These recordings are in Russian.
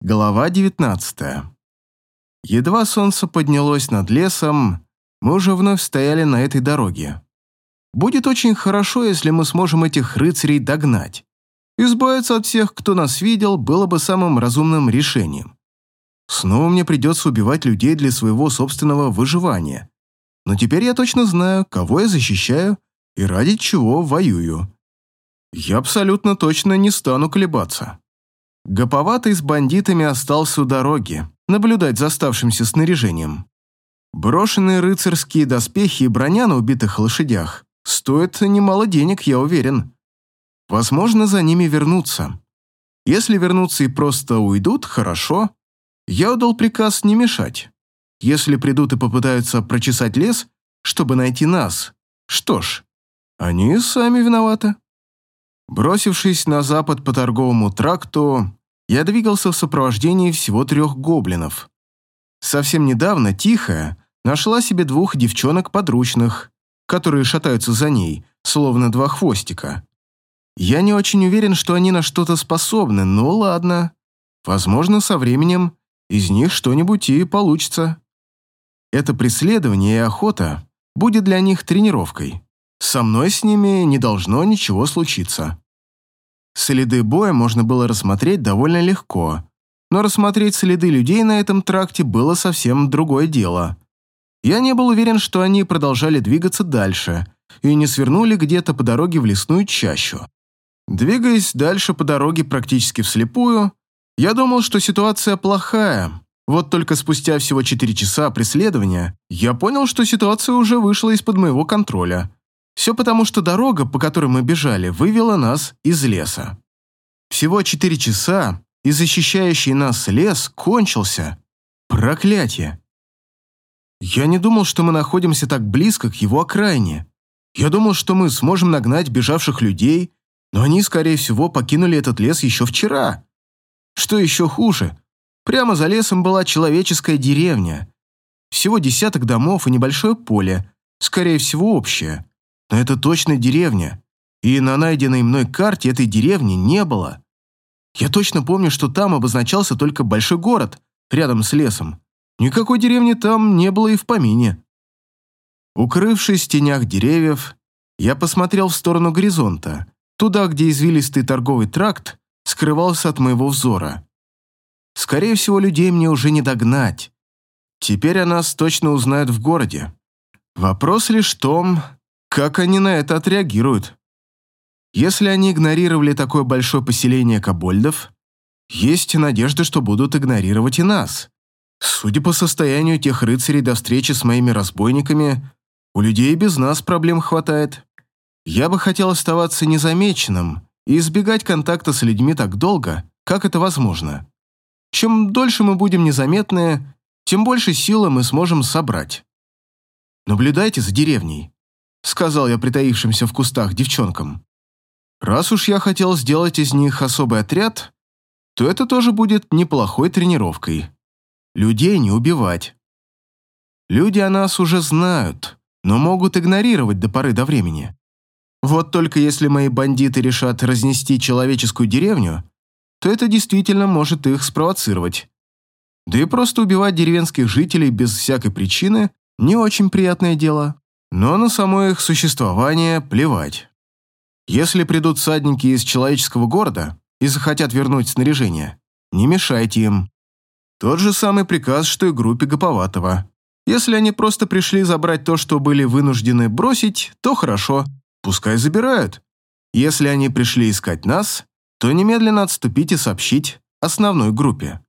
Глава 19. Едва солнце поднялось над лесом, мы уже вновь стояли на этой дороге. Будет очень хорошо, если мы сможем этих рыцарей догнать. Избавиться от всех, кто нас видел, было бы самым разумным решением. Снова мне придется убивать людей для своего собственного выживания. Но теперь я точно знаю, кого я защищаю и ради чего воюю. Я абсолютно точно не стану колебаться. Гоповатый с бандитами остался у дороги, наблюдать за оставшимся снаряжением. Брошенные рыцарские доспехи и броня на убитых лошадях стоят немало денег, я уверен. Возможно, за ними вернуться. Если вернутся и просто уйдут, хорошо. Я отдал приказ не мешать. Если придут и попытаются прочесать лес, чтобы найти нас, что ж, они сами виноваты. Бросившись на запад по торговому тракту, я двигался в сопровождении всего трех гоблинов. Совсем недавно Тихая нашла себе двух девчонок подручных, которые шатаются за ней, словно два хвостика. Я не очень уверен, что они на что-то способны, но ладно. Возможно, со временем из них что-нибудь и получится. Это преследование и охота будет для них тренировкой. Со мной с ними не должно ничего случиться. Следы боя можно было рассмотреть довольно легко, но рассмотреть следы людей на этом тракте было совсем другое дело. Я не был уверен, что они продолжали двигаться дальше и не свернули где-то по дороге в лесную чащу. Двигаясь дальше по дороге практически вслепую, я думал, что ситуация плохая. Вот только спустя всего 4 часа преследования я понял, что ситуация уже вышла из-под моего контроля. Все потому, что дорога, по которой мы бежали, вывела нас из леса. Всего четыре часа, и защищающий нас лес кончился. Проклятие. Я не думал, что мы находимся так близко к его окраине. Я думал, что мы сможем нагнать бежавших людей, но они, скорее всего, покинули этот лес еще вчера. Что еще хуже, прямо за лесом была человеческая деревня. Всего десяток домов и небольшое поле, скорее всего, общее. Но это точно деревня, и на найденной мной карте этой деревни не было. Я точно помню, что там обозначался только большой город, рядом с лесом. Никакой деревни там не было и в помине. Укрывшись в тенях деревьев, я посмотрел в сторону горизонта, туда, где извилистый торговый тракт скрывался от моего взора. Скорее всего, людей мне уже не догнать. Теперь о нас точно узнают в городе. Вопрос лишь в том, как они на это отреагируют? Если они игнорировали такое большое поселение кобольдов, есть надежда, что будут игнорировать и нас. Судя по состоянию тех рыцарей до встречи с моими разбойниками, у людей без нас проблем хватает. Я бы хотел оставаться незамеченным и избегать контакта с людьми так долго, как это возможно. Чем дольше мы будем незаметны, тем больше силы мы сможем собрать. Наблюдайте за деревней сказал я притаившимся в кустах девчонкам. Раз уж я хотел сделать из них особый отряд, то это тоже будет неплохой тренировкой. Людей не убивать. Люди о нас уже знают, но могут игнорировать до поры до времени. Вот только если мои бандиты решат разнести человеческую деревню, то это действительно может их спровоцировать. Да и просто убивать деревенских жителей без всякой причины не очень приятное дело но на само их существование плевать. Если придут садники из человеческого города и захотят вернуть снаряжение, не мешайте им. Тот же самый приказ, что и группе Гоповатого. Если они просто пришли забрать то, что были вынуждены бросить, то хорошо, пускай забирают. Если они пришли искать нас, то немедленно отступить и сообщить основной группе.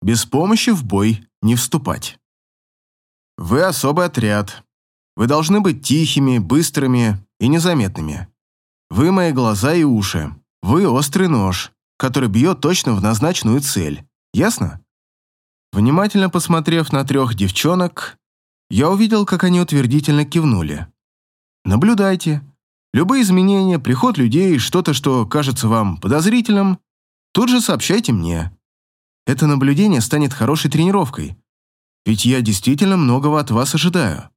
Без помощи в бой не вступать. Вы особый отряд, вы должны быть тихими, быстрыми и незаметными. Вы мои глаза и уши. Вы острый нож, который бьет точно в назначенную цель. Ясно? Внимательно посмотрев на трех девчонок, я увидел, как они утвердительно кивнули. Наблюдайте. Любые изменения, приход людей, что-то, что кажется вам подозрительным, тут же сообщайте мне. Это наблюдение станет хорошей тренировкой. Ведь я действительно многого от вас ожидаю.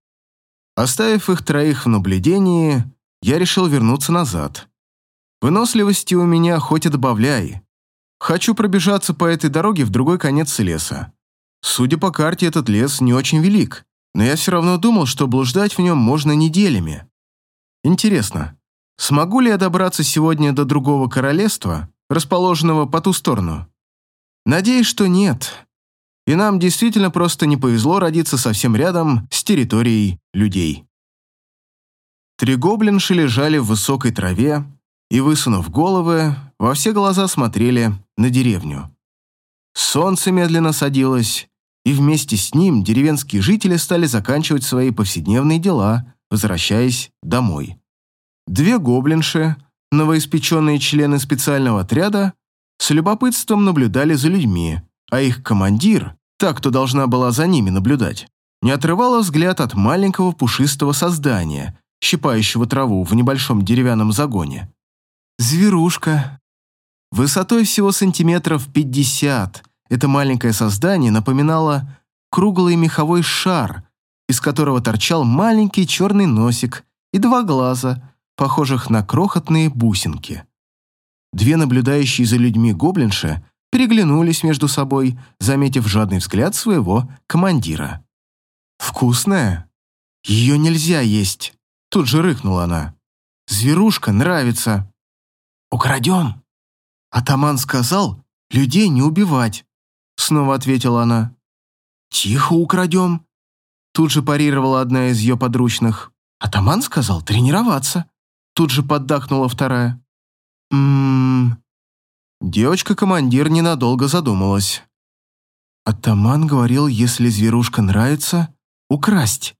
Оставив их троих в наблюдении, я решил вернуться назад. Выносливости у меня хоть и добавляй. Хочу пробежаться по этой дороге в другой конец леса. Судя по карте, этот лес не очень велик, но я все равно думал, что блуждать в нем можно неделями. Интересно, смогу ли я добраться сегодня до другого королевства, расположенного по ту сторону? Надеюсь, что нет. И нам действительно просто не повезло родиться совсем рядом с территорией людей. Три гоблинши лежали в высокой траве и, высунув головы, во все глаза смотрели на деревню. Солнце медленно садилось, и вместе с ним деревенские жители стали заканчивать свои повседневные дела, возвращаясь домой. Две гоблинши, новоиспеченные члены специального отряда, с любопытством наблюдали за людьми, а их командир, та, кто должна была за ними наблюдать, не отрывала взгляд от маленького пушистого создания, щипающего траву в небольшом деревянном загоне. Зверушка. Высотой всего сантиметров пятьдесят, это маленькое создание напоминало круглый меховой шар, из которого торчал маленький черный носик и два глаза, похожих на крохотные бусинки. Две наблюдающие за людьми гоблинши переглянулись между собой, заметив жадный взгляд своего командира. «Вкусная? Ее нельзя есть!» Тут же рыкнула она. «Зверушка нравится!» «Украдем!» Атаман сказал, людей не убивать. Снова ответила она. «Тихо украдем!» Тут же парировала одна из ее подручных. «Атаман сказал тренироваться!» Тут же поддакнула вторая. «Ммм...» Девочка-командир ненадолго задумалась. Атаман говорил, если зверушка нравится, украсть.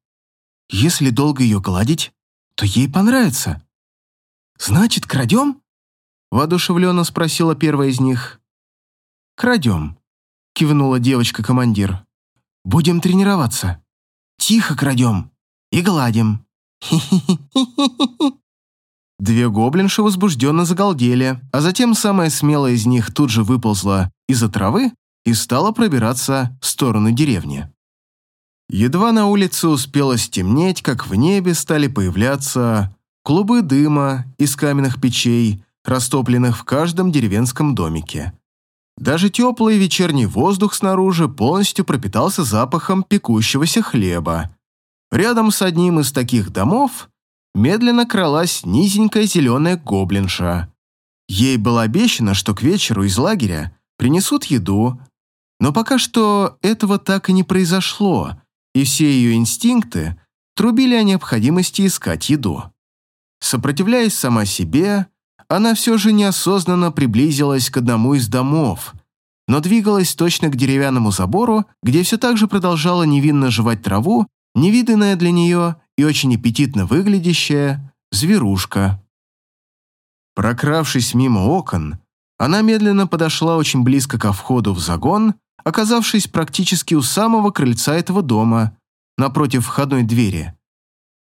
Если долго ее гладить, то ей понравится. «Значит, крадем?» Воодушевленно спросила первая из них. «Крадем», — кивнула девочка-командир. «Будем тренироваться. Тихо крадем и гладим». Две гоблинши возбужденно загалдели, а затем самая смелая из них тут же выползла из-за травы и стала пробираться в сторону деревни. Едва на улице успело стемнеть, как в небе стали появляться клубы дыма из каменных печей, растопленных в каждом деревенском домике. Даже теплый вечерний воздух снаружи полностью пропитался запахом пекущегося хлеба. Рядом с одним из таких домов медленно кралась низенькая зеленая гоблинша. Ей было обещано, что к вечеру из лагеря принесут еду, но пока что этого так и не произошло, и все ее инстинкты трубили о необходимости искать еду. Сопротивляясь сама себе, она все же неосознанно приблизилась к одному из домов, но двигалась точно к деревянному забору, где все так же продолжала невинно жевать траву, невиданная для нее и очень аппетитно выглядящая зверушка. Прокравшись мимо окон, она медленно подошла очень близко ко входу в загон, оказавшись практически у самого крыльца этого дома, напротив входной двери.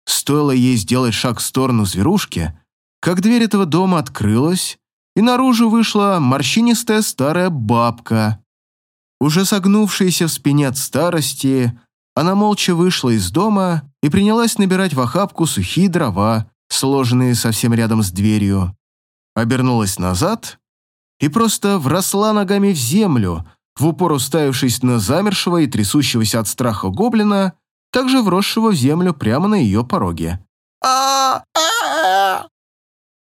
Стоило ей сделать шаг в сторону зверушки, как дверь этого дома открылась, и наружу вышла морщинистая старая бабка. Уже согнувшаяся в спине от старости, она молча вышла из дома и принялась набирать в охапку сухие дрова, сложенные совсем рядом с дверью. Обернулась назад и просто вросла ногами в землю, в упор уставившись на замершего и трясущегося от страха гоблина, также вросшего в землю прямо на ее пороге. а а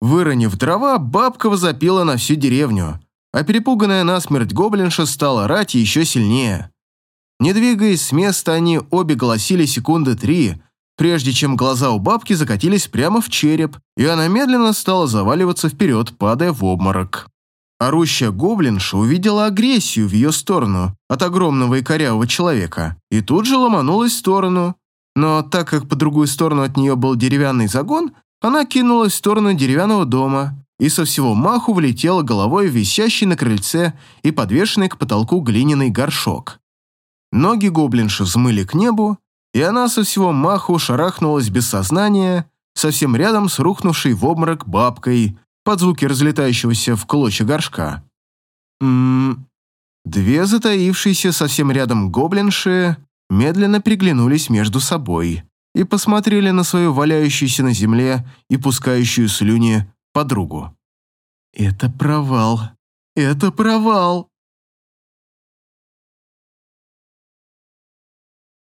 Выронив дрова, бабка возопила на всю деревню, а перепуганная насмерть гоблинша стала орать еще сильнее. Не двигаясь с места, они обе голосили секунды три, прежде чем глаза у бабки закатились прямо в череп, и она медленно стала заваливаться вперед, падая в обморок. Орущая гоблинша увидела агрессию в ее сторону от огромного и корявого человека и тут же ломанулась в сторону. Но так как по другую сторону от нее был деревянный загон, она кинулась в сторону деревянного дома и со всего маху влетела головой в висящий на крыльце и подвешенный к потолку глиняный горшок. Ноги гоблинши взмыли к небу, и она со всего маху шарахнулась без сознания, совсем рядом с рухнувшей в обморок бабкой, под звуки разлетающегося в клочья горшка. Ммм... Две затаившиеся совсем рядом гоблинши медленно приглянулись между собой и посмотрели на свою валяющуюся на земле и пускающую слюни подругу. «Это провал», Это провал.